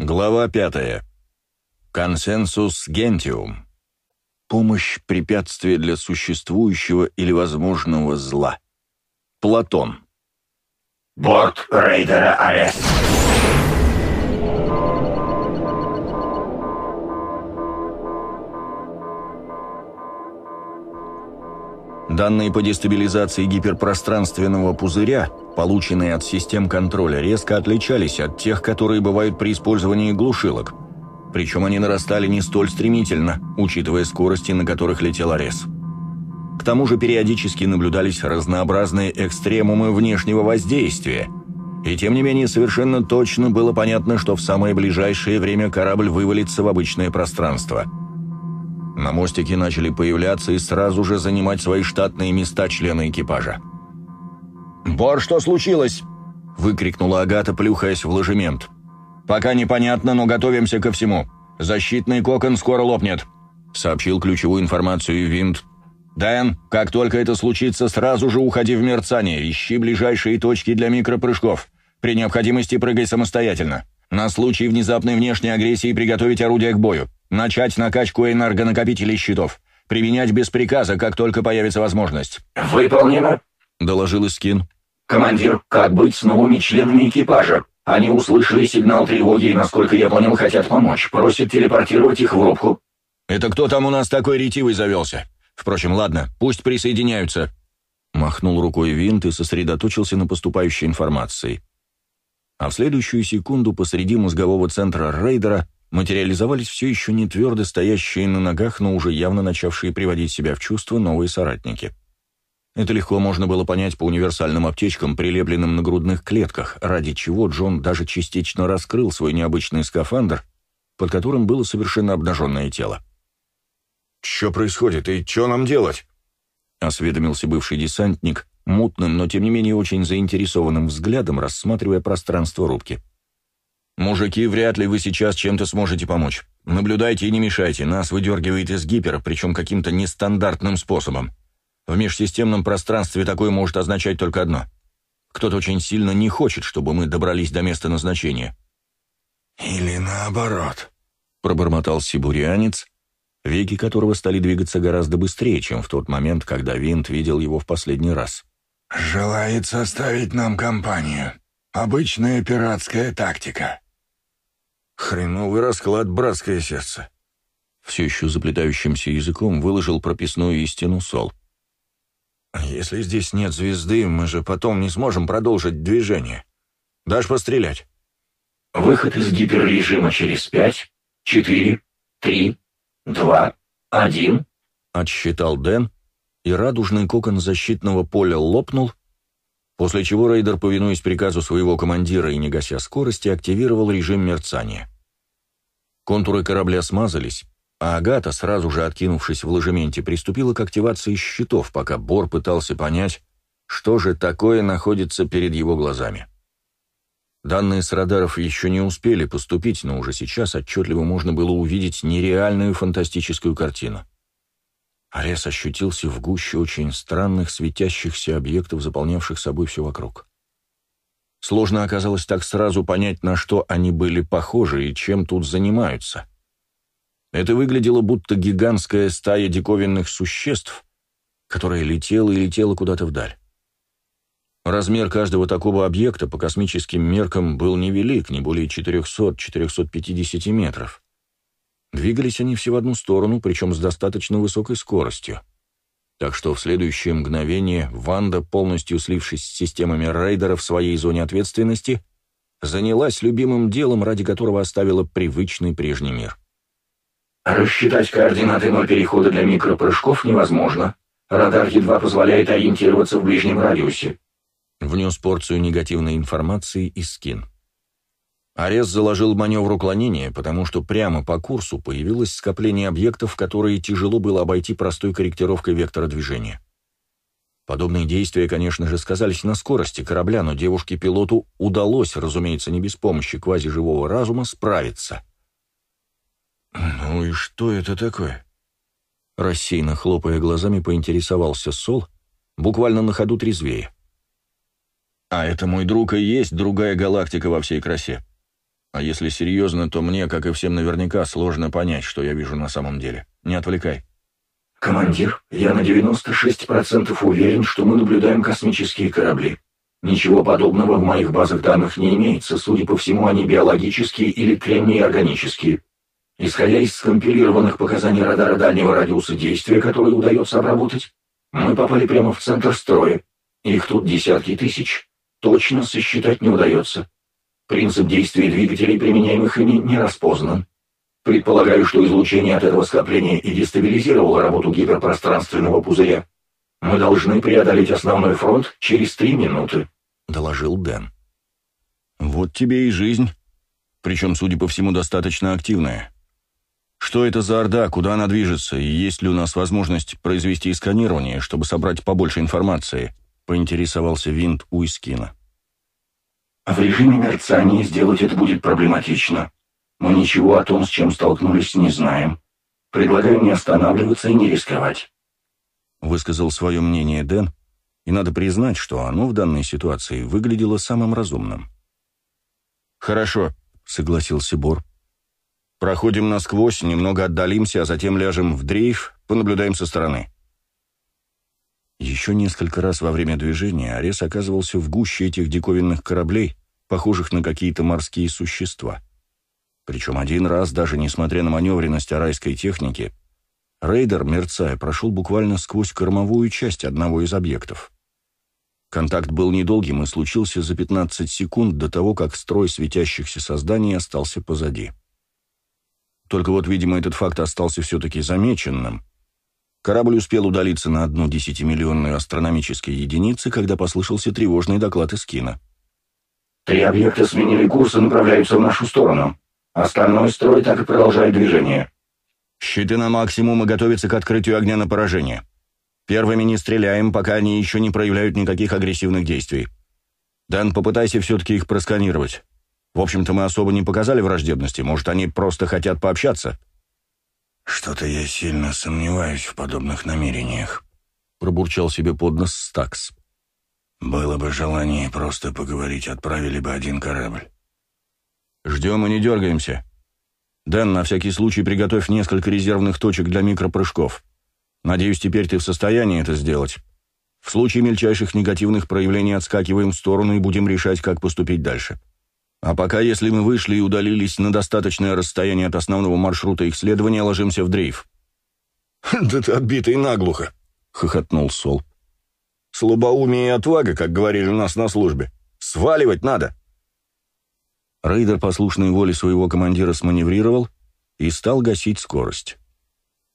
Глава пятая. Консенсус Гентиум. Помощь – препятствие для существующего или возможного зла. Платон. Борт рейдера Арест. Данные по дестабилизации гиперпространственного пузыря, полученные от систем контроля, резко отличались от тех, которые бывают при использовании глушилок. Причем они нарастали не столь стремительно, учитывая скорости, на которых летел Арес. К тому же периодически наблюдались разнообразные экстремумы внешнего воздействия. И тем не менее совершенно точно было понятно, что в самое ближайшее время корабль вывалится в обычное пространство – на мостике начали появляться и сразу же занимать свои штатные места члены экипажа. «Бор, что случилось?» – выкрикнула Агата, плюхаясь в ложемент. «Пока непонятно, но готовимся ко всему. Защитный кокон скоро лопнет», – сообщил ключевую информацию Винт. «Дэн, как только это случится, сразу же уходи в мерцание, ищи ближайшие точки для микропрыжков. При необходимости прыгай самостоятельно. На случай внезапной внешней агрессии приготовить орудие к бою. Начать накачку энергонакопителей щитов. Применять без приказа, как только появится возможность. «Выполнено», — доложил Искин. «Командир, как быть с новыми членами экипажа? Они услышали сигнал тревоги и, насколько я понял, хотят помочь. Просят телепортировать их в рубку». «Это кто там у нас такой ретивый завелся? Впрочем, ладно, пусть присоединяются». Махнул рукой винт и сосредоточился на поступающей информации. А в следующую секунду посреди мозгового центра рейдера материализовались все еще не твердо стоящие на ногах, но уже явно начавшие приводить себя в чувство новые соратники. Это легко можно было понять по универсальным аптечкам, прилепленным на грудных клетках, ради чего Джон даже частично раскрыл свой необычный скафандр, под которым было совершенно обнаженное тело. «Что происходит и что нам делать?» — осведомился бывший десантник, мутным, но тем не менее очень заинтересованным взглядом, рассматривая пространство рубки. «Мужики, вряд ли вы сейчас чем-то сможете помочь. Наблюдайте и не мешайте, нас выдергивает из гипера, причем каким-то нестандартным способом. В межсистемном пространстве такое может означать только одно. Кто-то очень сильно не хочет, чтобы мы добрались до места назначения». «Или наоборот», — пробормотал сибурианец, веки которого стали двигаться гораздо быстрее, чем в тот момент, когда Винт видел его в последний раз. «Желает составить нам компанию. Обычная пиратская тактика». «Хреновый расклад, братское сердце!» Все еще заплетающимся языком выложил прописную истину Сол. «Если здесь нет звезды, мы же потом не сможем продолжить движение. Дашь пострелять?» «Выход из гиперрежима через пять, четыре, три, два, один», — отсчитал Дэн, и радужный кокон защитного поля лопнул, после чего рейдер, повинуясь приказу своего командира и не гася скорости, активировал режим мерцания. Контуры корабля смазались, а Агата, сразу же откинувшись в ложементе, приступила к активации щитов, пока Бор пытался понять, что же такое находится перед его глазами. Данные с радаров еще не успели поступить, но уже сейчас отчетливо можно было увидеть нереальную фантастическую картину. Арес ощутился в гуще очень странных светящихся объектов, заполнявших собой все вокруг. Сложно оказалось так сразу понять, на что они были похожи и чем тут занимаются. Это выглядело будто гигантская стая диковинных существ, которая летела и летела куда-то вдаль. Размер каждого такого объекта по космическим меркам был невелик, не более 400-450 метров. Двигались они все в одну сторону, причем с достаточно высокой скоростью. Так что в следующее мгновение Ванда, полностью слившись с системами рейдера в своей зоне ответственности, занялась любимым делом, ради которого оставила привычный прежний мир. «Рассчитать координаты ноль перехода для микропрыжков невозможно. Радар едва позволяет ориентироваться в ближнем радиусе», внес порцию негативной информации и скин. Арес заложил маневр уклонения, потому что прямо по курсу появилось скопление объектов, которые тяжело было обойти простой корректировкой вектора движения. Подобные действия, конечно же, сказались на скорости корабля, но девушке-пилоту удалось, разумеется, не без помощи квазиживого разума, справиться. «Ну и что это такое?» Рассеянно хлопая глазами, поинтересовался Сол, буквально на ходу трезвее. «А это, мой друг, и есть другая галактика во всей красе. А если серьезно, то мне, как и всем наверняка, сложно понять, что я вижу на самом деле. Не отвлекай. «Командир, я на 96% уверен, что мы наблюдаем космические корабли. Ничего подобного в моих базах данных не имеется, судя по всему, они биологические или кремний-органические. Исходя из скомпилированных показаний радара дальнего радиуса действия, которые удается обработать, мы попали прямо в центр строя. Их тут десятки тысяч. Точно сосчитать не удается. Принцип действия двигателей, применяемых ими, не распознан. Предполагаю, что излучение от этого скопления и дестабилизировало работу гиперпространственного пузыря. Мы должны преодолеть основной фронт через три минуты», — доложил Дэн. «Вот тебе и жизнь. Причем, судя по всему, достаточно активная. Что это за Орда, куда она движется, и есть ли у нас возможность произвести сканирование, чтобы собрать побольше информации?» — поинтересовался Винт у Искина. «В режиме мерцания сделать это будет проблематично. Мы ничего о том, с чем столкнулись, не знаем. Предлагаю не останавливаться и не рисковать». Высказал свое мнение Дэн, и надо признать, что оно в данной ситуации выглядело самым разумным. «Хорошо», — согласился Бор. «Проходим насквозь, немного отдалимся, а затем ляжем в дрейф, понаблюдаем со стороны». Еще несколько раз во время движения Арес оказывался в гуще этих диковинных кораблей, похожих на какие-то морские существа. Причем один раз, даже несмотря на маневренность арайской техники, Рейдер, мерцая, прошел буквально сквозь кормовую часть одного из объектов. Контакт был недолгим и случился за 15 секунд до того, как строй светящихся созданий остался позади. Только вот, видимо, этот факт остался все-таки замеченным. Корабль успел удалиться на одну десятимиллионную астрономической единицы, когда послышался тревожный доклад из кино. «Три объекта сменили курс и направляются в нашу сторону. Остальной строй так и продолжает движение. Щиты на максимум и готовятся к открытию огня на поражение. Первыми не стреляем, пока они еще не проявляют никаких агрессивных действий. Дан, попытайся все-таки их просканировать. В общем-то, мы особо не показали враждебности. Может, они просто хотят пообщаться?» «Что-то я сильно сомневаюсь в подобных намерениях», — пробурчал себе под нос Стакс. «Было бы желание просто поговорить, отправили бы один корабль». «Ждем и не дергаемся», «Дэн, на всякий случай приготовь несколько резервных точек для микропрыжков. Надеюсь, теперь ты в состоянии это сделать. В случае мельчайших негативных проявлений отскакиваем в сторону и будем решать, как поступить дальше. А пока, если мы вышли и удалились на достаточное расстояние от основного маршрута их следования, ложимся в дрейф». «Да ты отбитый наглухо», — хохотнул Сол. «Слабоумие и отвага, как говорили у нас на службе. Сваливать надо». Рейдер, послушный воле своего командира, сманеврировал и стал гасить скорость.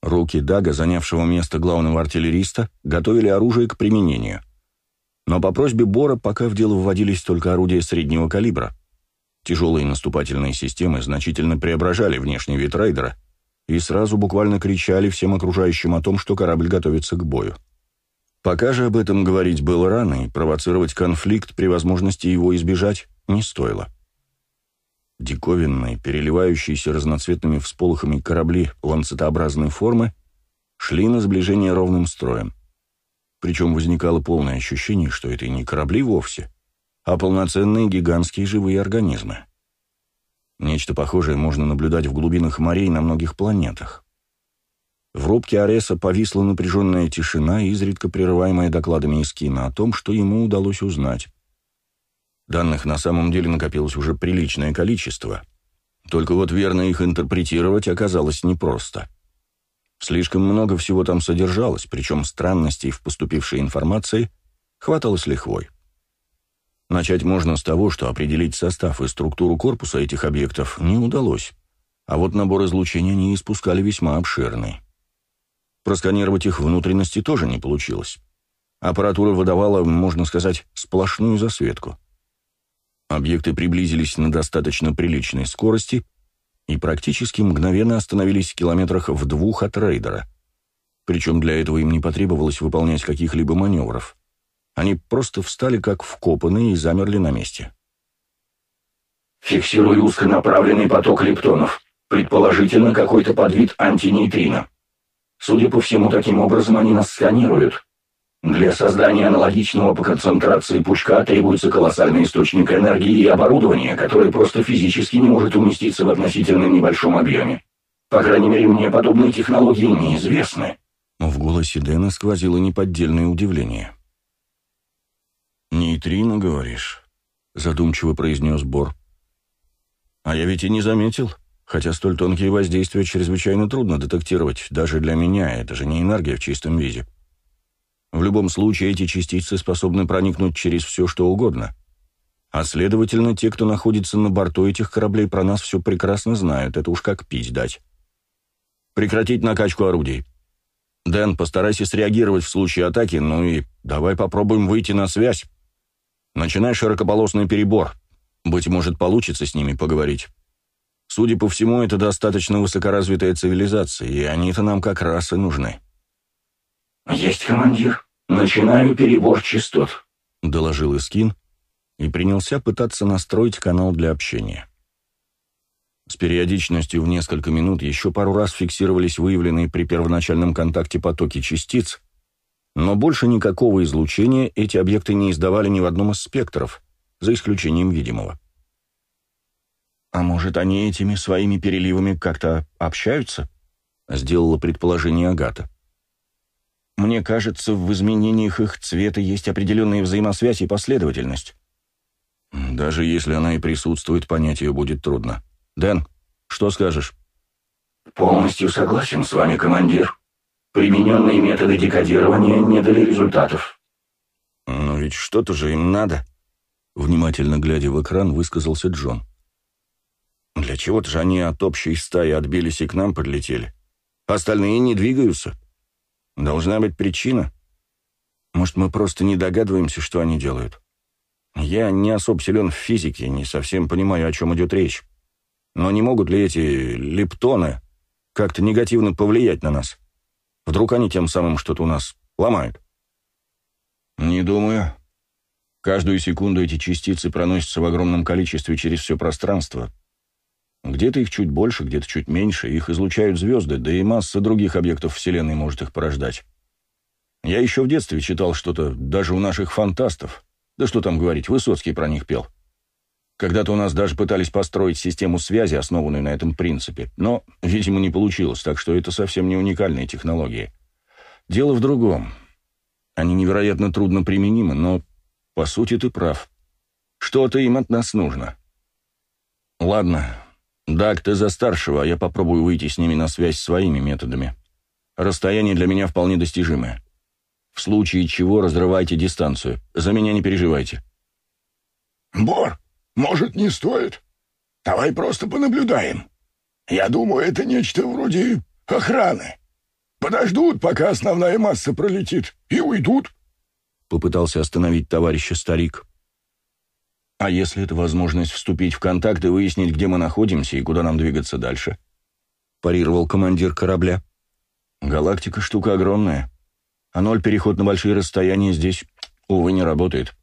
Руки Дага, занявшего место главного артиллериста, готовили оружие к применению. Но по просьбе Бора пока в дело вводились только орудия среднего калибра. Тяжелые наступательные системы значительно преображали внешний вид рейдера и сразу буквально кричали всем окружающим о том, что корабль готовится к бою. Пока же об этом говорить было рано, и провоцировать конфликт при возможности его избежать не стоило. Диковинные, переливающиеся разноцветными всполохами корабли ланцетообразной формы шли на сближение ровным строем. Причем возникало полное ощущение, что это не корабли вовсе, а полноценные гигантские живые организмы. Нечто похожее можно наблюдать в глубинах морей на многих планетах. В рубке Ареса повисла напряженная тишина, изредка прерываемая докладами из кино о том, что ему удалось узнать. Данных на самом деле накопилось уже приличное количество. Только вот верно их интерпретировать оказалось непросто. Слишком много всего там содержалось, причем странностей в поступившей информации хватало с лихвой. Начать можно с того, что определить состав и структуру корпуса этих объектов не удалось, а вот набор излучения они испускали весьма обширный. Просканировать их внутренности тоже не получилось. Аппаратура выдавала, можно сказать, сплошную засветку. Объекты приблизились на достаточно приличной скорости и практически мгновенно остановились в километрах в двух от рейдера. Причем для этого им не потребовалось выполнять каких-либо маневров. Они просто встали как вкопанные и замерли на месте. «Фиксирую узконаправленный поток лептонов, предположительно какой-то подвид антинейтрино. Судя по всему, таким образом они нас сканируют. Для создания аналогичного по концентрации пучка требуется колоссальный источник энергии и оборудование, которое просто физически не может уместиться в относительно небольшом объеме. По крайней мере, мне подобные технологии неизвестны». В голосе Дэна сквозило неподдельное удивление. «Нейтрино, говоришь?» — задумчиво произнес Бор. «А я ведь и не заметил, хотя столь тонкие воздействия чрезвычайно трудно детектировать, даже для меня, это же не энергия в чистом виде. В любом случае, эти частицы способны проникнуть через все, что угодно. А следовательно, те, кто находится на борту этих кораблей, про нас все прекрасно знают, это уж как пить дать. Прекратить накачку орудий. Дэн, постарайся среагировать в случае атаки, ну и давай попробуем выйти на связь. Начинай широкополосный перебор. Быть может, получится с ними поговорить. Судя по всему, это достаточно высокоразвитая цивилизация, и они-то нам как раз и нужны. «Есть командир. Начинаю перебор частот», — доложил Искин и принялся пытаться настроить канал для общения. С периодичностью в несколько минут еще пару раз фиксировались выявленные при первоначальном контакте потоки частиц, но больше никакого излучения эти объекты не издавали ни в одном из спектров, за исключением видимого. «А может, они этими своими переливами как-то общаются?» — сделала предположение Агата. Мне кажется, в изменениях их цвета есть определенная взаимосвязь и последовательность. Даже если она и присутствует, понять ее будет трудно. Дэн, что скажешь? Полностью согласен с вами, командир. Примененные методы декодирования не дали результатов. Но ведь что-то же им надо. Внимательно глядя в экран, высказался Джон. Для чего-то же они от общей стаи отбились и к нам подлетели. Остальные не двигаются. Должна быть причина. Может, мы просто не догадываемся, что они делают. Я не особо силен в физике, не совсем понимаю, о чем идет речь. Но не могут ли эти лептоны как-то негативно повлиять на нас? Вдруг они тем самым что-то у нас ломают? Не думаю. Каждую секунду эти частицы проносятся в огромном количестве через все пространство. Где-то их чуть больше, где-то чуть меньше, их излучают звезды, да и масса других объектов Вселенной может их порождать. Я еще в детстве читал что-то даже у наших фантастов. Да что там говорить, Высоцкий про них пел. Когда-то у нас даже пытались построить систему связи, основанную на этом принципе, но, видимо, не получилось, так что это совсем не уникальные технологии. Дело в другом. Они невероятно трудно применимы, но, по сути, ты прав. Что-то им от нас нужно. Ладно, «Даг, ты за старшего, а я попробую выйти с ними на связь своими методами. Расстояние для меня вполне достижимое. В случае чего разрывайте дистанцию. За меня не переживайте». «Бор, может, не стоит? Давай просто понаблюдаем. Я думаю, это нечто вроде охраны. Подождут, пока основная масса пролетит, и уйдут». Попытался остановить товарища старик. А если это возможность вступить в контакт и выяснить, где мы находимся и куда нам двигаться дальше? Парировал командир корабля. Галактика штука огромная. А ноль переход на большие расстояния здесь, увы, не работает.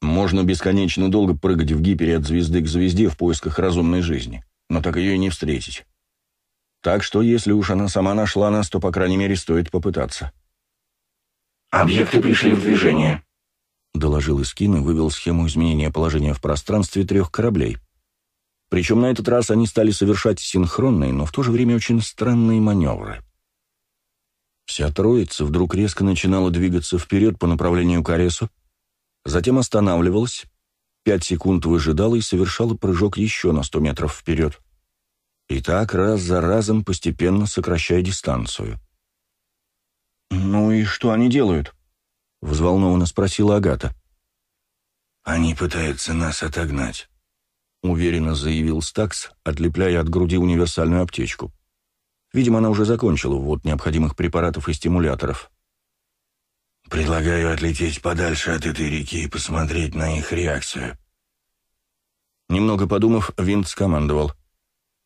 Можно бесконечно долго прыгать в гипере от звезды к звезде в поисках разумной жизни, но так ее и не встретить. Так что, если уж она сама нашла нас, то, по крайней мере, стоит попытаться. «Объекты пришли в движение», — доложил Искин и вывел схему изменения положения в пространстве трех кораблей. Причем на этот раз они стали совершать синхронные, но в то же время очень странные маневры. Вся троица вдруг резко начинала двигаться вперед по направлению к Аресу, затем останавливалась, пять секунд выжидала и совершала прыжок еще на сто метров вперед. И так раз за разом, постепенно сокращая дистанцию. «Ну и что они делают?» — взволнованно спросила Агата. «Они пытаются нас отогнать», — уверенно заявил Стакс, отлепляя от груди универсальную аптечку. Видимо, она уже закончила ввод необходимых препаратов и стимуляторов. «Предлагаю отлететь подальше от этой реки и посмотреть на их реакцию». Немного подумав, Винт скомандовал.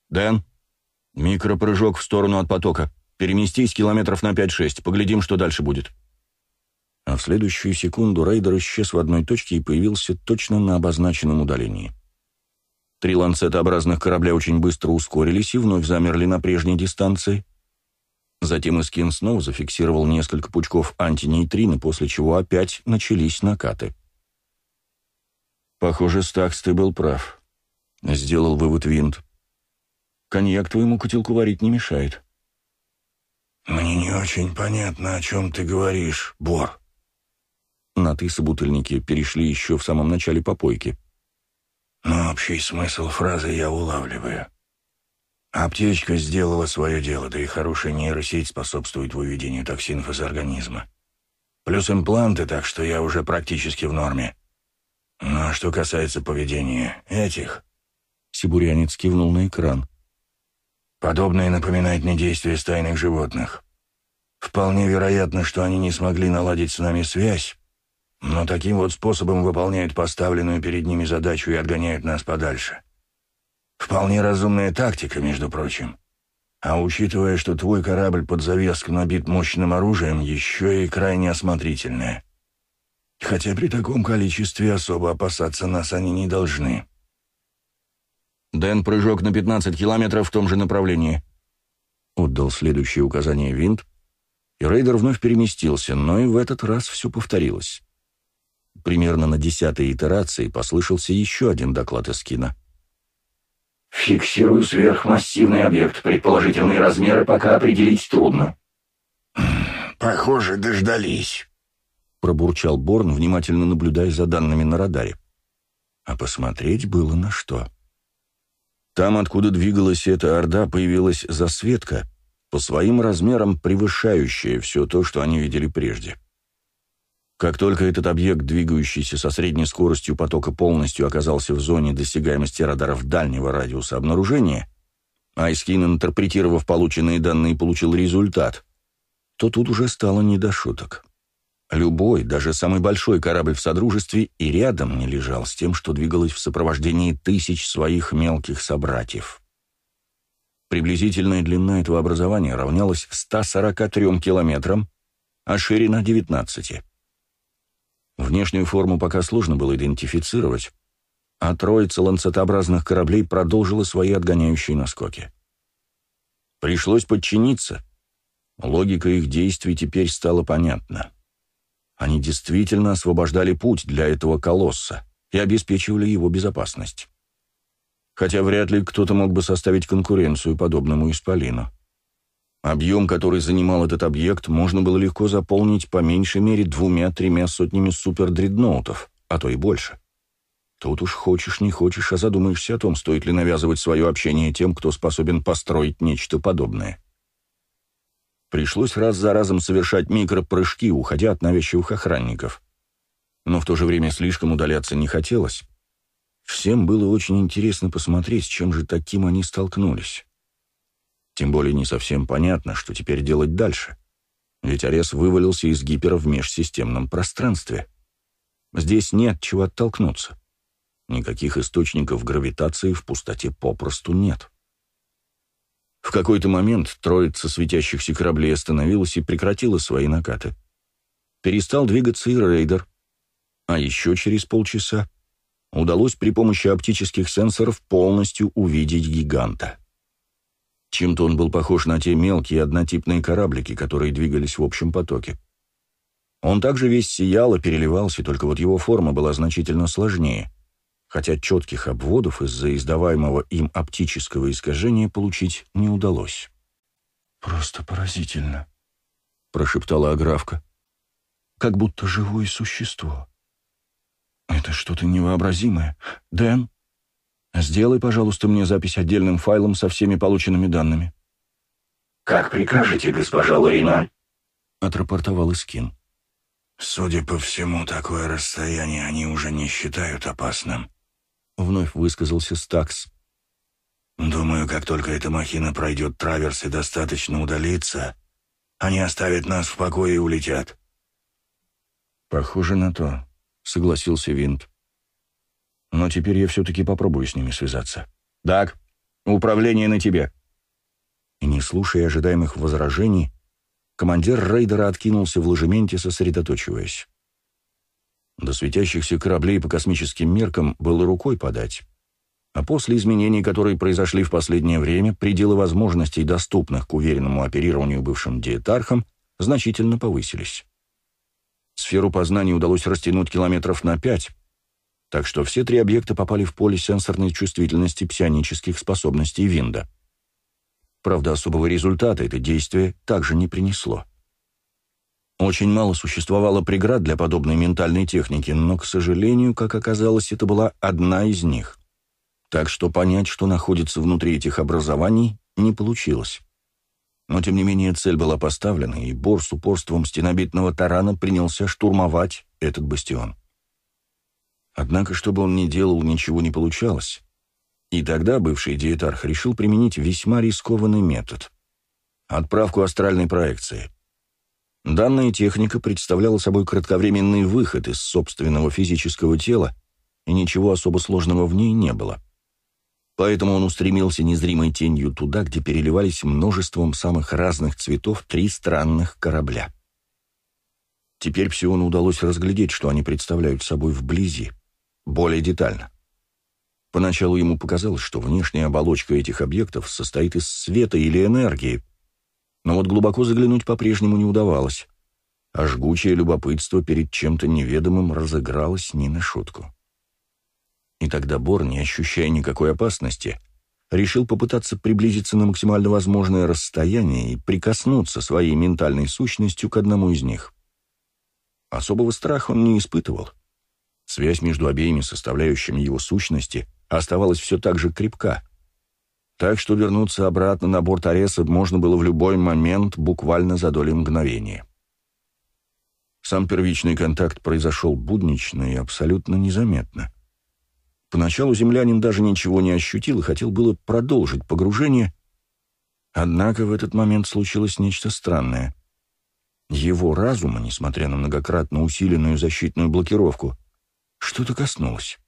«Дэн, микропрыжок в сторону от потока. Переместись километров на 5-6. Поглядим, что дальше будет». А в следующую секунду рейдер исчез в одной точке и появился точно на обозначенном удалении. Три ланцетообразных корабля очень быстро ускорились и вновь замерли на прежней дистанции. Затем Искин снова зафиксировал несколько пучков антинейтрины, после чего опять начались накаты. «Похоже, Стакс, ты был прав», — сделал вывод Винт. «Коньяк твоему котелку варить не мешает». «Мне не очень понятно, о чем ты говоришь, Бор». На «ты» собутыльники перешли еще в самом начале попойки. «Но общий смысл фразы я улавливаю. Аптечка сделала свое дело, да и хорошая нейросеть способствует выведению токсинов из организма. Плюс импланты, так что я уже практически в норме. Ну а что касается поведения этих... Сибурянец кивнул на экран. Подобное напоминает мне действия стайных животных. Вполне вероятно, что они не смогли наладить с нами связь, но таким вот способом выполняют поставленную перед ними задачу и отгоняют нас подальше. Вполне разумная тактика, между прочим. А учитывая, что твой корабль под завеску набит мощным оружием, еще и крайне осмотрительная. Хотя при таком количестве особо опасаться нас они не должны. «Дэн, прыжок на 15 километров в том же направлении», — отдал следующее указание винт, и рейдер вновь переместился, но и в этот раз все повторилось. Примерно на десятой итерации послышался еще один доклад из кино. Фиксирую сверхмассивный объект. Предположительные размеры пока определить трудно. Похоже, дождались. Пробурчал Борн, внимательно наблюдая за данными на радаре. А посмотреть было на что. Там, откуда двигалась эта орда, появилась засветка, по своим размерам превышающая все то, что они видели прежде. Как только этот объект, двигающийся со средней скоростью потока, полностью оказался в зоне досягаемости радаров дальнего радиуса обнаружения, Айскин, интерпретировав полученные данные, получил результат, то тут уже стало не до шуток. Любой, даже самый большой корабль в Содружестве и рядом не лежал с тем, что двигалось в сопровождении тысяч своих мелких собратьев. Приблизительная длина этого образования равнялась 143 километрам, а ширина — 19. Внешнюю форму пока сложно было идентифицировать, а троица ланцетообразных кораблей продолжила свои отгоняющие наскоки. Пришлось подчиниться. Логика их действий теперь стала понятна. Они действительно освобождали путь для этого колосса и обеспечивали его безопасность. Хотя вряд ли кто-то мог бы составить конкуренцию подобному исполину. Объем, который занимал этот объект, можно было легко заполнить по меньшей мере двумя-тремя сотнями супердредноутов, а то и больше. Тут уж хочешь не хочешь, а задумаешься о том, стоит ли навязывать свое общение тем, кто способен построить нечто подобное. Пришлось раз за разом совершать микропрыжки, уходя от навязчивых охранников. Но в то же время слишком удаляться не хотелось. Всем было очень интересно посмотреть, с чем же таким они столкнулись. Тем более не совсем понятно, что теперь делать дальше. Ведь Арес вывалился из гипера в межсистемном пространстве. Здесь нет чего оттолкнуться. Никаких источников гравитации в пустоте попросту нет. В какой-то момент троица светящихся кораблей остановилась и прекратила свои накаты. Перестал двигаться и рейдер. А еще через полчаса удалось при помощи оптических сенсоров полностью увидеть гиганта. Чем-то он был похож на те мелкие однотипные кораблики, которые двигались в общем потоке. Он также весь сиял и переливался, только вот его форма была значительно сложнее, хотя четких обводов из-за издаваемого им оптического искажения получить не удалось. «Просто поразительно», — прошептала Аграфка. «Как будто живое существо. Это что-то невообразимое. Дэн, Сделай, пожалуйста, мне запись отдельным файлом со всеми полученными данными. «Как прикажете, госпожа Ларина?» — отрапортовал Искин. «Судя по всему, такое расстояние они уже не считают опасным», — вновь высказался Стакс. «Думаю, как только эта махина пройдет траверс и достаточно удалится, они оставят нас в покое и улетят». «Похоже на то», — согласился Винт. Но теперь я все-таки попробую с ними связаться. Так, управление на тебе. И не слушая ожидаемых возражений, командир рейдера откинулся в ложементе, сосредоточиваясь. До светящихся кораблей по космическим меркам было рукой подать. А после изменений, которые произошли в последнее время, пределы возможностей, доступных к уверенному оперированию бывшим диетархам, значительно повысились. Сферу познания удалось растянуть километров на пять, так что все три объекта попали в поле сенсорной чувствительности псионических способностей Винда. Правда, особого результата это действие также не принесло. Очень мало существовало преград для подобной ментальной техники, но, к сожалению, как оказалось, это была одна из них. Так что понять, что находится внутри этих образований, не получилось. Но, тем не менее, цель была поставлена, и Бор с упорством стенобитного тарана принялся штурмовать этот бастион. Однако, что бы он ни делал, ничего не получалось. И тогда бывший диетарх решил применить весьма рискованный метод — отправку астральной проекции — Данная техника представляла собой кратковременный выход из собственного физического тела, и ничего особо сложного в ней не было. Поэтому он устремился незримой тенью туда, где переливались множеством самых разных цветов три странных корабля. Теперь Псиону удалось разглядеть, что они представляют собой вблизи, более детально. Поначалу ему показалось, что внешняя оболочка этих объектов состоит из света или энергии, но вот глубоко заглянуть по-прежнему не удавалось, а жгучее любопытство перед чем-то неведомым разыгралось не на шутку. И тогда Бор, не ощущая никакой опасности, решил попытаться приблизиться на максимально возможное расстояние и прикоснуться своей ментальной сущностью к одному из них. Особого страха он не испытывал. Связь между обеими составляющими его сущности оставалась все так же крепка — так что вернуться обратно на борт Ареса можно было в любой момент, буквально за доли мгновения. Сам первичный контакт произошел буднично и абсолютно незаметно. Поначалу землянин даже ничего не ощутил и хотел было продолжить погружение, однако в этот момент случилось нечто странное. Его разума, несмотря на многократно усиленную защитную блокировку, что-то коснулось.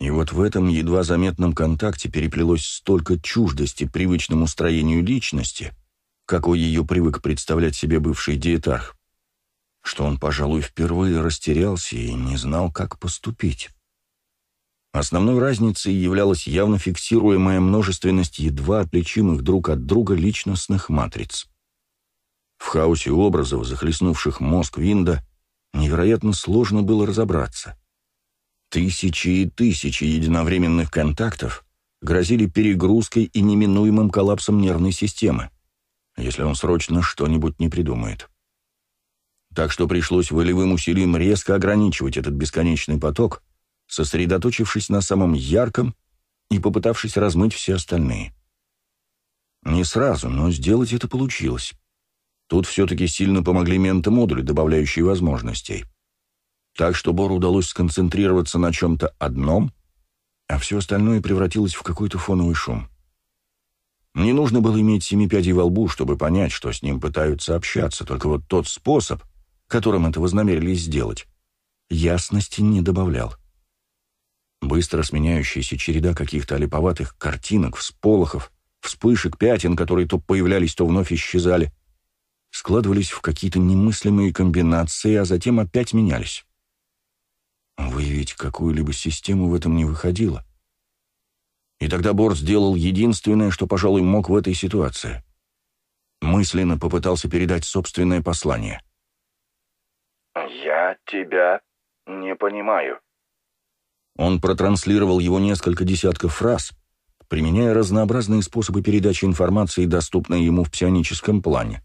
И вот в этом едва заметном контакте переплелось столько чуждости привычному строению личности, какой ее привык представлять себе бывший диетарх, что он, пожалуй, впервые растерялся и не знал, как поступить. Основной разницей являлась явно фиксируемая множественность едва отличимых друг от друга личностных матриц. В хаосе образов, захлестнувших мозг Винда, невероятно сложно было разобраться — Тысячи и тысячи единовременных контактов грозили перегрузкой и неминуемым коллапсом нервной системы, если он срочно что-нибудь не придумает. Так что пришлось волевым усилием резко ограничивать этот бесконечный поток, сосредоточившись на самом ярком и попытавшись размыть все остальные. Не сразу, но сделать это получилось. Тут все-таки сильно помогли ментомодули, добавляющие возможностей так что Бору удалось сконцентрироваться на чем-то одном, а все остальное превратилось в какой-то фоновый шум. Не нужно было иметь семи пядей во лбу, чтобы понять, что с ним пытаются общаться, только вот тот способ, которым это вознамерились сделать, ясности не добавлял. Быстро сменяющаяся череда каких-то олиповатых картинок, всполохов, вспышек, пятен, которые то появлялись, то вновь исчезали, складывались в какие-то немыслимые комбинации, а затем опять менялись. Выявить какую-либо систему в этом не выходило. И тогда Бор сделал единственное, что, пожалуй, мог в этой ситуации. Мысленно попытался передать собственное послание. «Я тебя не понимаю». Он протранслировал его несколько десятков фраз, применяя разнообразные способы передачи информации, доступные ему в псионическом плане.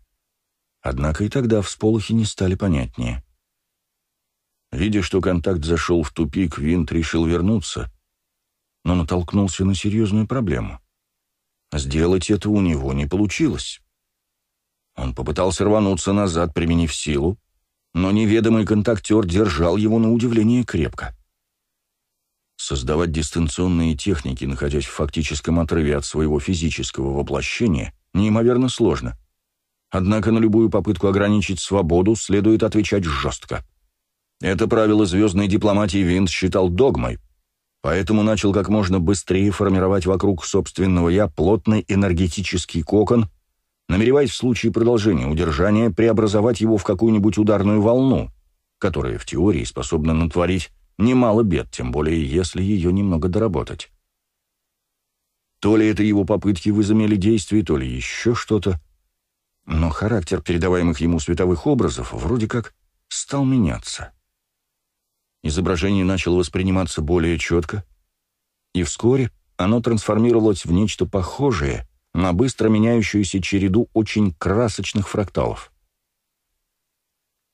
Однако и тогда всполохи не стали понятнее. Видя, что контакт зашел в тупик, Винт решил вернуться, но натолкнулся на серьезную проблему. Сделать это у него не получилось. Он попытался рвануться назад, применив силу, но неведомый контактер держал его на удивление крепко. Создавать дистанционные техники, находясь в фактическом отрыве от своего физического воплощения, неимоверно сложно. Однако на любую попытку ограничить свободу следует отвечать жестко. Это правило звездной дипломатии Винт считал догмой, поэтому начал как можно быстрее формировать вокруг собственного «я» плотный энергетический кокон, намереваясь в случае продолжения удержания преобразовать его в какую-нибудь ударную волну, которая в теории способна натворить немало бед, тем более если ее немного доработать. То ли это его попытки возымели действие, то ли еще что-то. Но характер передаваемых ему световых образов вроде как стал меняться. Изображение начало восприниматься более четко, и вскоре оно трансформировалось в нечто похожее на быстро меняющуюся череду очень красочных фракталов.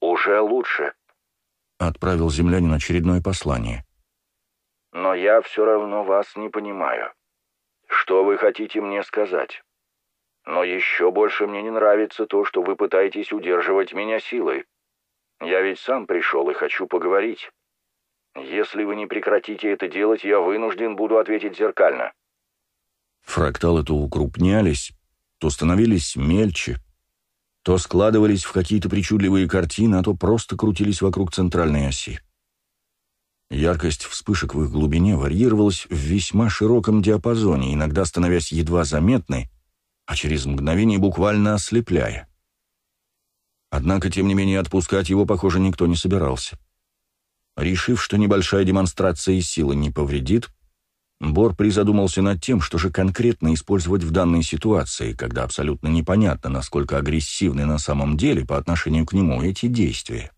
«Уже лучше», — отправил землянин очередное послание. «Но я все равно вас не понимаю. Что вы хотите мне сказать? Но еще больше мне не нравится то, что вы пытаетесь удерживать меня силой. Я ведь сам пришел и хочу поговорить. Если вы не прекратите это делать, я вынужден буду ответить зеркально». Фракталы то укрупнялись, то становились мельче, то складывались в какие-то причудливые картины, а то просто крутились вокруг центральной оси. Яркость вспышек в их глубине варьировалась в весьма широком диапазоне, иногда становясь едва заметной, а через мгновение буквально ослепляя. Однако, тем не менее, отпускать его, похоже, никто не собирался. Решив, что небольшая демонстрация силы не повредит, Бор призадумался над тем, что же конкретно использовать в данной ситуации, когда абсолютно непонятно, насколько агрессивны на самом деле по отношению к нему эти действия.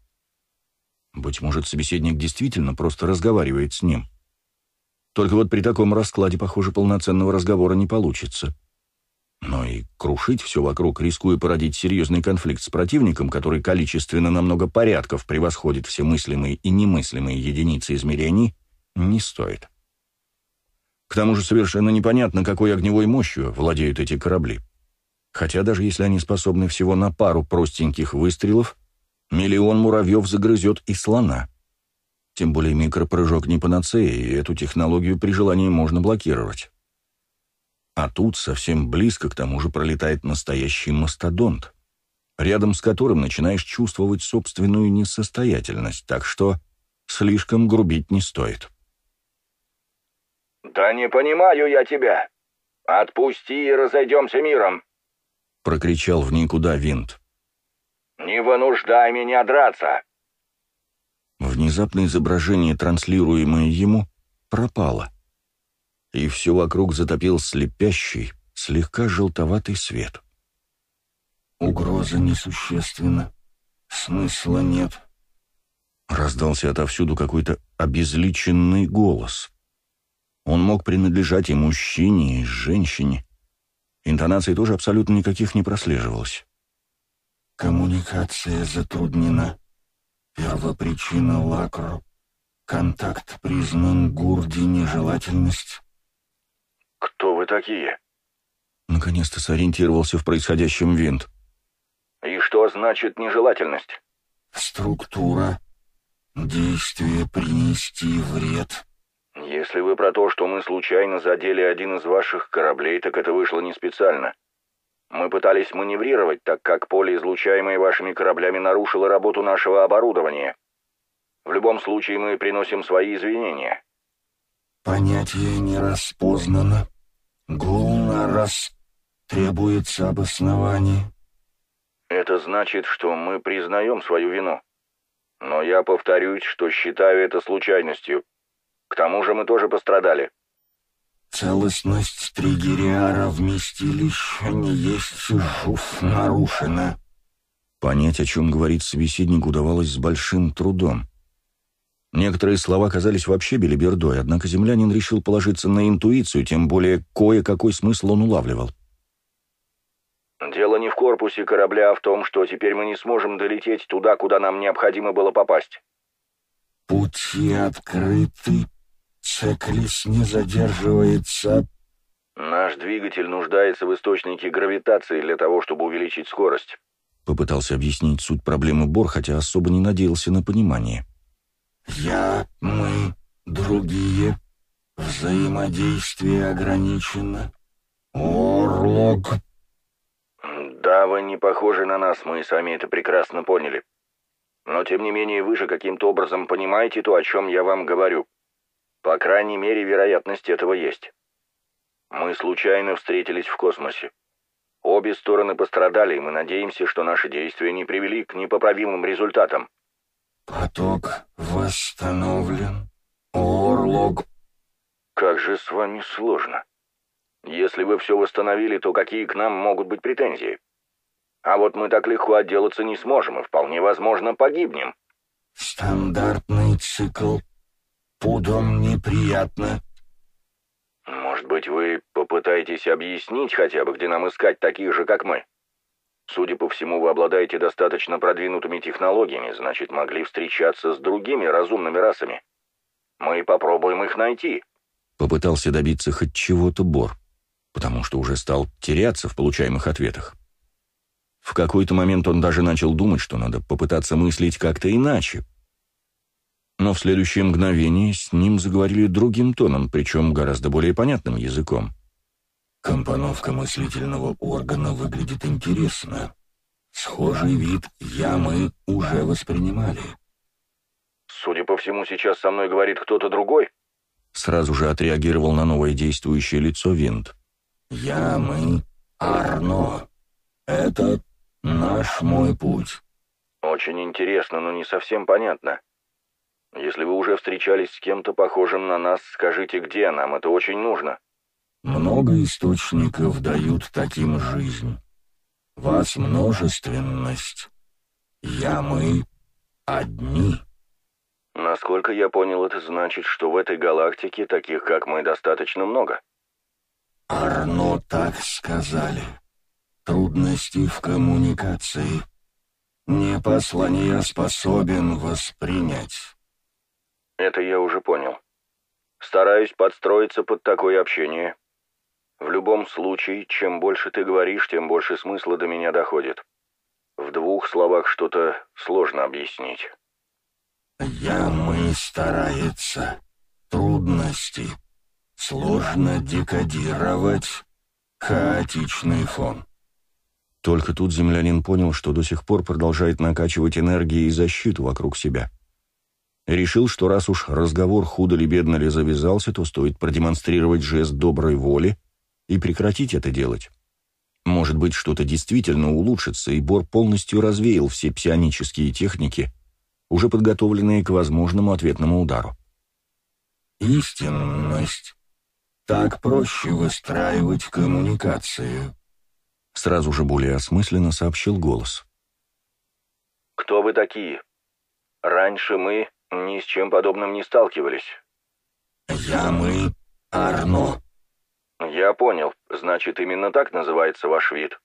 Быть может, собеседник действительно просто разговаривает с ним. Только вот при таком раскладе, похоже, полноценного разговора не получится. Но и крушить все вокруг, рискуя породить серьезный конфликт с противником, который количественно на много порядков превосходит все мыслимые и немыслимые единицы измерений, не стоит. К тому же совершенно непонятно, какой огневой мощью владеют эти корабли. Хотя даже если они способны всего на пару простеньких выстрелов, миллион муравьев загрызет и слона. Тем более микропрыжок не панацея, и эту технологию при желании можно блокировать. А тут совсем близко к тому же пролетает настоящий мастодонт, рядом с которым начинаешь чувствовать собственную несостоятельность, так что слишком грубить не стоит. «Да не понимаю я тебя. Отпусти и разойдемся миром», — прокричал в никуда винт. «Не вынуждай меня драться!» Внезапно изображение, транслируемое ему, пропало, и все вокруг затопил слепящий, слегка желтоватый свет. «Угроза несущественна. Смысла нет», — раздался отовсюду какой-то обезличенный голос. Он мог принадлежать и мужчине, и женщине. Интонации тоже абсолютно никаких не прослеживалось. Коммуникация затруднена. Первопричина лакро. Контакт признан Гурди нежелательность. «Кто вы такие?» Наконец-то сориентировался в происходящем винт. «И что значит нежелательность?» «Структура. Действие принести вред». «Если вы про то, что мы случайно задели один из ваших кораблей, так это вышло не специально. Мы пытались маневрировать, так как поле, излучаемое вашими кораблями, нарушило работу нашего оборудования. В любом случае мы приносим свои извинения». «Понятие не распознано. Гул на раз. Требуется обоснование». «Это значит, что мы признаем свою вину. Но я повторюсь, что считаю это случайностью. К тому же мы тоже пострадали». Целостность триггериара вместилища не есть жуф нарушена. Понять, о чем говорит собеседник, удавалось с большим трудом. Некоторые слова казались вообще белибердой, однако землянин решил положиться на интуицию, тем более кое-какой смысл он улавливал. «Дело не в корпусе корабля, а в том, что теперь мы не сможем долететь туда, куда нам необходимо было попасть». «Пути открыты, Циклис не задерживается. Наш двигатель нуждается в источнике гравитации для того, чтобы увеличить скорость. Попытался объяснить суть проблемы Бор, хотя особо не надеялся на понимание. Я, мы, другие. Взаимодействие ограничено. Орлог. Да, вы не похожи на нас, мы сами это прекрасно поняли. Но, тем не менее, вы же каким-то образом понимаете то, о чем я вам говорю. По крайней мере, вероятность этого есть. Мы случайно встретились в космосе. Обе стороны пострадали, и мы надеемся, что наши действия не привели к непоправимым результатам. Поток восстановлен. Орлог. Как же с вами сложно. Если вы все восстановили, то какие к нам могут быть претензии? А вот мы так легко отделаться не сможем и вполне возможно погибнем. Стандартный цикл. Пудом неприятно. Может быть, вы попытаетесь объяснить хотя бы, где нам искать таких же, как мы? Судя по всему, вы обладаете достаточно продвинутыми технологиями, значит, могли встречаться с другими разумными расами. Мы попробуем их найти. Попытался добиться хоть чего-то Бор, потому что уже стал теряться в получаемых ответах. В какой-то момент он даже начал думать, что надо попытаться мыслить как-то иначе. Но в следующее мгновение с ним заговорили другим тоном, причем гораздо более понятным языком. Компоновка мыслительного органа выглядит интересно. Схожий вид ямы уже воспринимали. Судя по всему, сейчас со мной говорит кто-то другой. Сразу же отреагировал на новое действующее лицо Винт. Ямы Арно. Это наш мой путь. Очень интересно, но не совсем понятно. Если вы уже встречались с кем-то похожим на нас, скажите, где нам это очень нужно. Много источников дают таким жизнь. Вас множественность. Я мы одни. Насколько я понял, это значит, что в этой галактике таких, как мы, достаточно много. Арно так сказали. Трудности в коммуникации. Не послание способен воспринять. Это я уже понял. Стараюсь подстроиться под такое общение. В любом случае, чем больше ты говоришь, тем больше смысла до меня доходит. В двух словах что-то сложно объяснить. Я мы старается. Трудности. Сложно декодировать. Хаотичный фон. Только тут землянин понял, что до сих пор продолжает накачивать энергией и защиту вокруг себя. Решил, что раз уж разговор худо ли бедно ли завязался, то стоит продемонстрировать жест доброй воли и прекратить это делать. Может быть, что-то действительно улучшится, и Бор полностью развеял все псионические техники, уже подготовленные к возможному ответному удару. «Истинность. Так проще выстраивать коммуникацию», — сразу же более осмысленно сообщил голос. «Кто вы такие? Раньше мы ни с чем подобным не сталкивались». «Я мы Арно», «Я понял. Значит, именно так называется ваш вид?»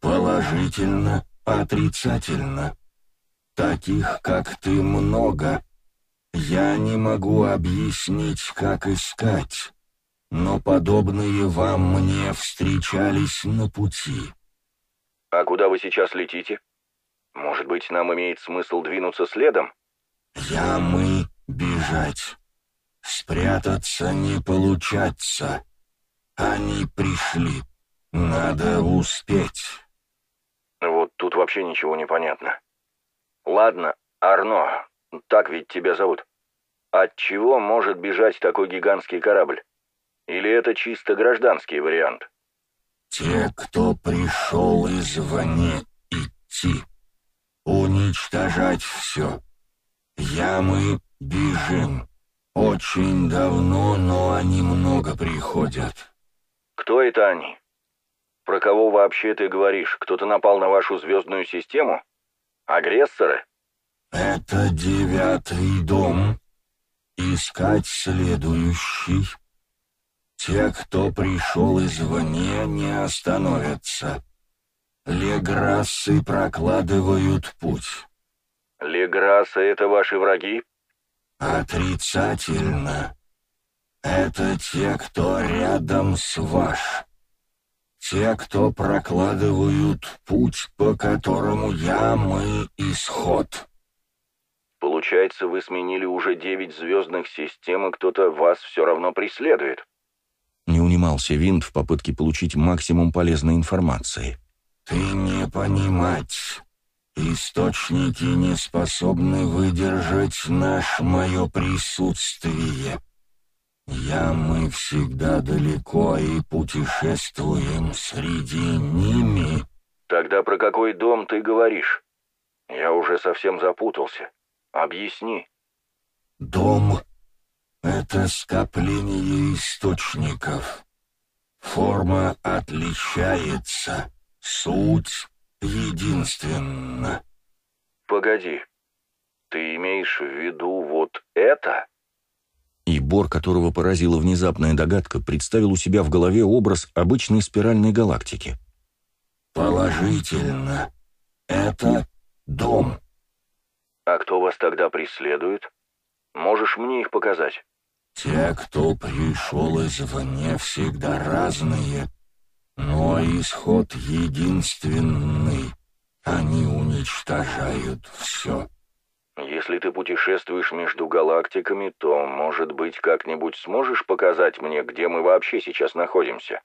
«Положительно, отрицательно. Таких, как ты, много. Я не могу объяснить, как искать, но подобные вам мне встречались на пути». «А куда вы сейчас летите? Может быть, нам имеет смысл двинуться следом?» «Я мы бежать. Спрятаться не получаться». Они пришли. Надо успеть. Вот тут вообще ничего не понятно. Ладно, Арно, так ведь тебя зовут. От чего может бежать такой гигантский корабль? Или это чисто гражданский вариант? Те, кто пришел извне идти. Уничтожать все. Я мы бежим. Очень давно, но они много приходят. Кто это они? Про кого вообще ты говоришь? Кто-то напал на вашу звездную систему? Агрессоры? Это девятый дом. Искать следующий. Те, кто пришел извне, не остановятся. Леграссы прокладывают путь. Леграссы — это ваши враги? Отрицательно. Это те, кто рядом с ваш. Те, кто прокладывают путь, по которому я, мы, исход. Получается, вы сменили уже девять звездных систем, и кто-то вас все равно преследует. Не унимался Винт в попытке получить максимум полезной информации. Ты не понимать. Источники не способны выдержать наше мое присутствие. Я мы всегда далеко и путешествуем среди ними. Тогда про какой дом ты говоришь? Я уже совсем запутался. Объясни. Дом — это скопление источников. Форма отличается, суть единственна. Погоди, ты имеешь в виду вот это? И Бор, которого поразила внезапная догадка, представил у себя в голове образ обычной спиральной галактики. «Положительно. Это дом». «А кто вас тогда преследует? Можешь мне их показать?» «Те, кто пришел извне, всегда разные, но исход единственный. Они уничтожают все». «Если ты путешествуешь между галактиками, то, может быть, как-нибудь сможешь показать мне, где мы вообще сейчас находимся?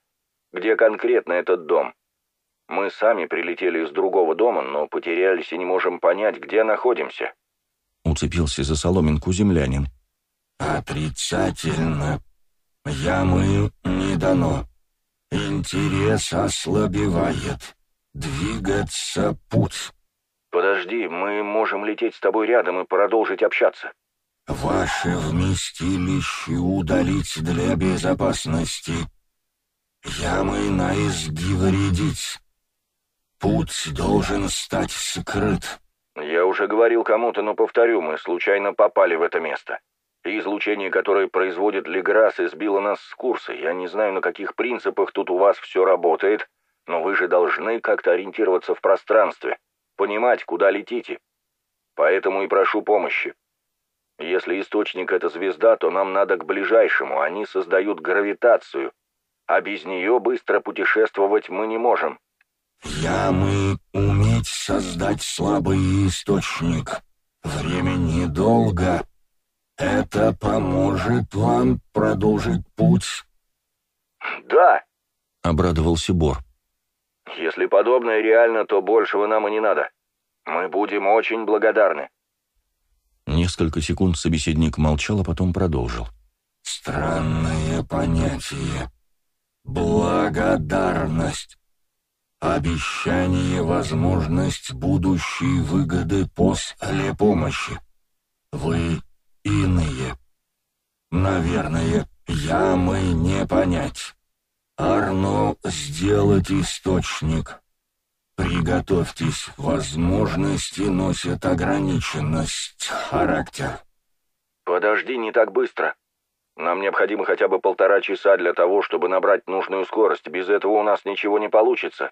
Где конкретно этот дом? Мы сами прилетели из другого дома, но потерялись и не можем понять, где находимся». Уцепился за соломинку землянин. «Отрицательно. Ямы не дано. Интерес ослабевает. Двигаться путь». «Подожди, мы можем лететь с тобой рядом и продолжить общаться». «Ваше вместилище удалить для безопасности. Ямы на изгиб вредить. Путь должен стать скрыт». «Я уже говорил кому-то, но повторю, мы случайно попали в это место. И излучение, которое производит Леграс, избило нас с курса. Я не знаю, на каких принципах тут у вас все работает, но вы же должны как-то ориентироваться в пространстве» понимать, куда летите. Поэтому и прошу помощи. Если источник — это звезда, то нам надо к ближайшему, они создают гравитацию, а без нее быстро путешествовать мы не можем». «Ямы уметь создать слабый источник. Время недолго. Это поможет вам продолжить путь». «Да», — обрадовался Бор. Если подобное реально, то большего нам и не надо. Мы будем очень благодарны». Несколько секунд собеседник молчал, а потом продолжил. «Странное понятие. Благодарность. Обещание, возможность будущей выгоды после помощи. Вы иные. Наверное, я мы не понять. Арно сделать источник. Приготовьтесь, возможности носят ограниченность, характер. Подожди, не так быстро. Нам необходимо хотя бы полтора часа для того, чтобы набрать нужную скорость. Без этого у нас ничего не получится.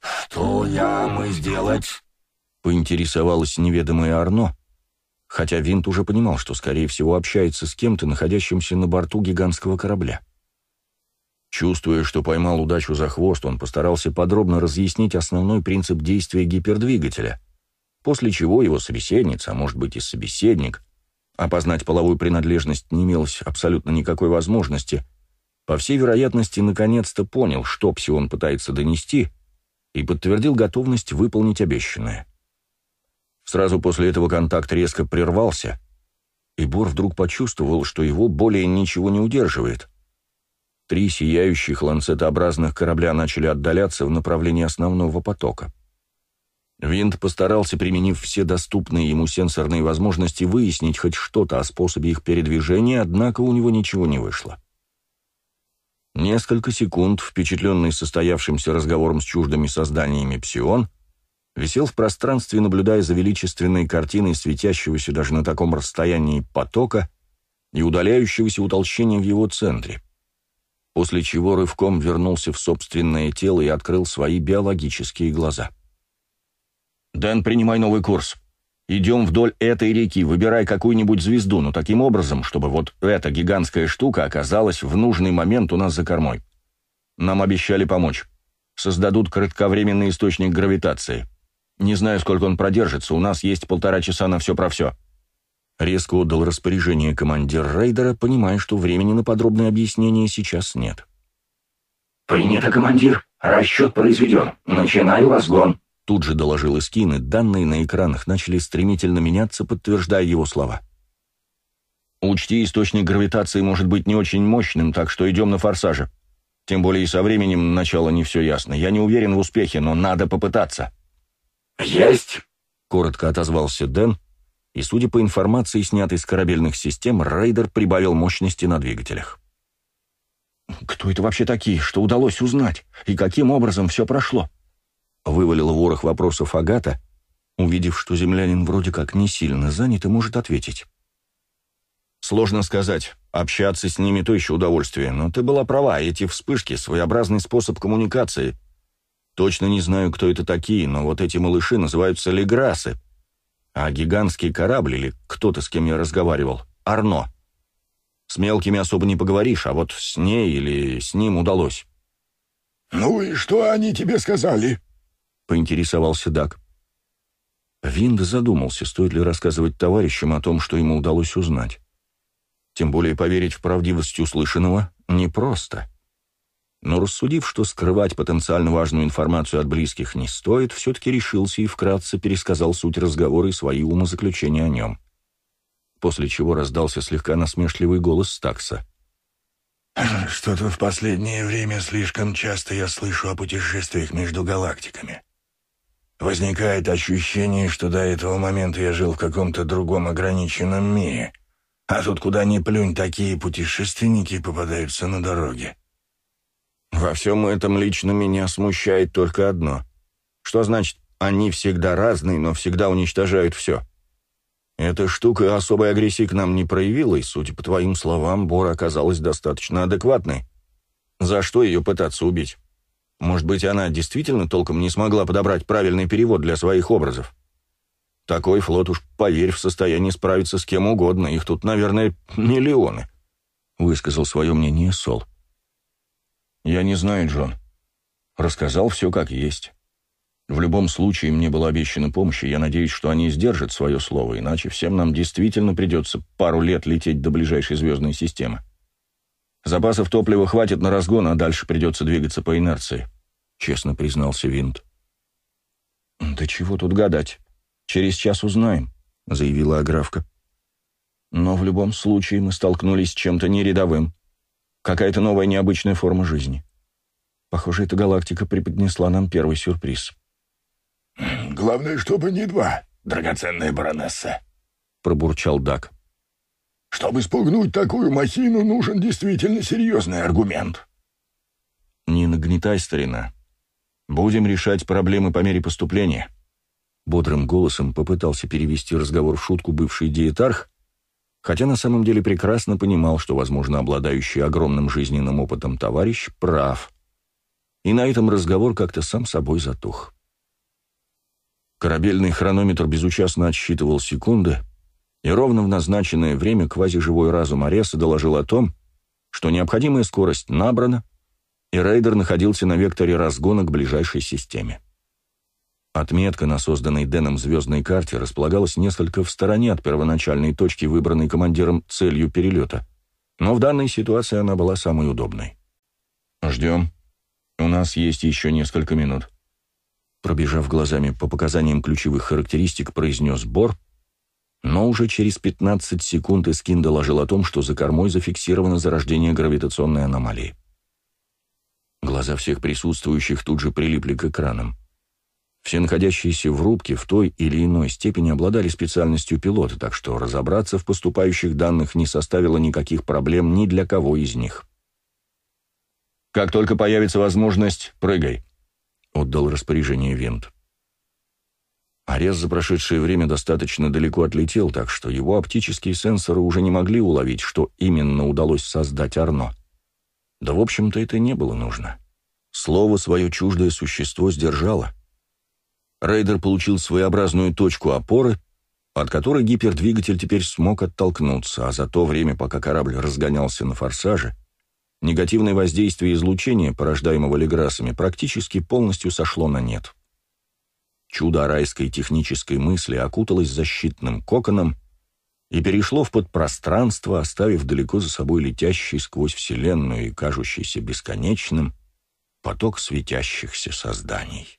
Что я мы сделать? Поинтересовалась неведомая Арно, хотя Винт уже понимал, что, скорее всего, общается с кем-то, находящимся на борту гигантского корабля. Чувствуя, что поймал удачу за хвост, он постарался подробно разъяснить основной принцип действия гипердвигателя, после чего его собеседница, а может быть и собеседник, опознать половую принадлежность не имелось абсолютно никакой возможности, по всей вероятности, наконец-то понял, что Псион пытается донести, и подтвердил готовность выполнить обещанное. Сразу после этого контакт резко прервался, и Бор вдруг почувствовал, что его более ничего не удерживает — Три сияющих ланцетообразных корабля начали отдаляться в направлении основного потока. Винт постарался, применив все доступные ему сенсорные возможности, выяснить хоть что-то о способе их передвижения, однако у него ничего не вышло. Несколько секунд, впечатленный состоявшимся разговором с чуждыми созданиями Псион, висел в пространстве, наблюдая за величественной картиной светящегося даже на таком расстоянии потока и удаляющегося утолщения в его центре после чего рывком вернулся в собственное тело и открыл свои биологические глаза. «Дэн, принимай новый курс. Идем вдоль этой реки, выбирай какую-нибудь звезду, но таким образом, чтобы вот эта гигантская штука оказалась в нужный момент у нас за кормой. Нам обещали помочь. Создадут кратковременный источник гравитации. Не знаю, сколько он продержится, у нас есть полтора часа на все про все». Резко отдал распоряжение командир рейдера, понимая, что времени на подробное объяснение сейчас нет. «Принято, командир. Расчет произведен. Начинаю разгон». Тут же доложил Искин, и данные на экранах начали стремительно меняться, подтверждая его слова. «Учти, источник гравитации может быть не очень мощным, так что идем на форсаже. Тем более и со временем начало не все ясно. Я не уверен в успехе, но надо попытаться». «Есть!» — коротко отозвался Дэн, и, судя по информации, снятой с корабельных систем, рейдер прибавил мощности на двигателях. «Кто это вообще такие? Что удалось узнать? И каким образом все прошло?» Вывалила ворох вопросов Агата, увидев, что землянин вроде как не сильно занят и может ответить. «Сложно сказать. Общаться с ними — то еще удовольствие. Но ты была права, эти вспышки — своеобразный способ коммуникации. Точно не знаю, кто это такие, но вот эти малыши называются Леграсы. А гигантский корабль, или кто-то, с кем я разговаривал, Арно. С мелкими особо не поговоришь, а вот с ней или с ним удалось. «Ну и что они тебе сказали?» — поинтересовался Дак. Винд задумался, стоит ли рассказывать товарищам о том, что ему удалось узнать. Тем более поверить в правдивость услышанного непросто. Но рассудив, что скрывать потенциально важную информацию от близких не стоит, все-таки решился и вкратце пересказал суть разговора и свои умозаключения о нем. После чего раздался слегка насмешливый голос Стакса. «Что-то в последнее время слишком часто я слышу о путешествиях между галактиками. Возникает ощущение, что до этого момента я жил в каком-то другом ограниченном мире, а тут куда ни плюнь, такие путешественники попадаются на дороге. Во всем этом лично меня смущает только одно. Что значит, они всегда разные, но всегда уничтожают все? Эта штука особой агрессии к нам не проявила, и, судя по твоим словам, Бора оказалась достаточно адекватной. За что ее пытаться убить? Может быть, она действительно толком не смогла подобрать правильный перевод для своих образов? Такой флот уж, поверь, в состоянии справиться с кем угодно. Их тут, наверное, миллионы», — высказал свое мнение Сол. «Я не знаю, Джон. Рассказал все как есть. В любом случае, мне была обещана помощь, и я надеюсь, что они сдержат свое слово, иначе всем нам действительно придется пару лет лететь до ближайшей звездной системы. Запасов топлива хватит на разгон, а дальше придется двигаться по инерции», — честно признался Винт. «Да чего тут гадать? Через час узнаем», — заявила Аграфка. «Но в любом случае мы столкнулись с чем-то нерядовым. Какая-то новая необычная форма жизни. Похоже, эта галактика преподнесла нам первый сюрприз». «Главное, чтобы не два, драгоценная баронесса», — пробурчал Дак. Чтобы спугнуть такую махину, нужен действительно серьезный аргумент. Не нагнетай, старина. Будем решать проблемы по мере поступления. Бодрым голосом попытался перевести разговор в шутку бывший диетарх, хотя на самом деле прекрасно понимал, что, возможно, обладающий огромным жизненным опытом товарищ прав. И на этом разговор как-то сам собой затух. Корабельный хронометр безучастно отсчитывал секунды, и ровно в назначенное время квазиживой разум Ареса доложил о том, что необходимая скорость набрана, и рейдер находился на векторе разгона к ближайшей системе. Отметка на созданной Дэном звездной карте располагалась несколько в стороне от первоначальной точки, выбранной командиром целью перелета, но в данной ситуации она была самой удобной. «Ждем. У нас есть еще несколько минут». Пробежав глазами по показаниям ключевых характеристик, произнес Бор, но уже через 15 секунд Искин доложил о том, что за кормой зафиксировано зарождение гравитационной аномалии. Глаза всех присутствующих тут же прилипли к экранам. Все находящиеся в рубке в той или иной степени обладали специальностью пилота, так что разобраться в поступающих данных не составило никаких проблем ни для кого из них. «Как только появится возможность, прыгай», — отдал распоряжение Винт. Арес за прошедшее время достаточно далеко отлетел, так что его оптические сенсоры уже не могли уловить, что именно удалось создать Арно. Да, в общем-то, это не было нужно. Слово свое чуждое существо сдержало. Рейдер получил своеобразную точку опоры, от которой гипердвигатель теперь смог оттолкнуться, а за то время, пока корабль разгонялся на форсаже, негативное воздействие излучения, порождаемого леграсами, практически полностью сошло на нет. Чудо райской технической мысли окуталось защитным коконом и перешло в подпространство, оставив далеко за собой летящий сквозь Вселенную и кажущийся бесконечным поток светящихся созданий.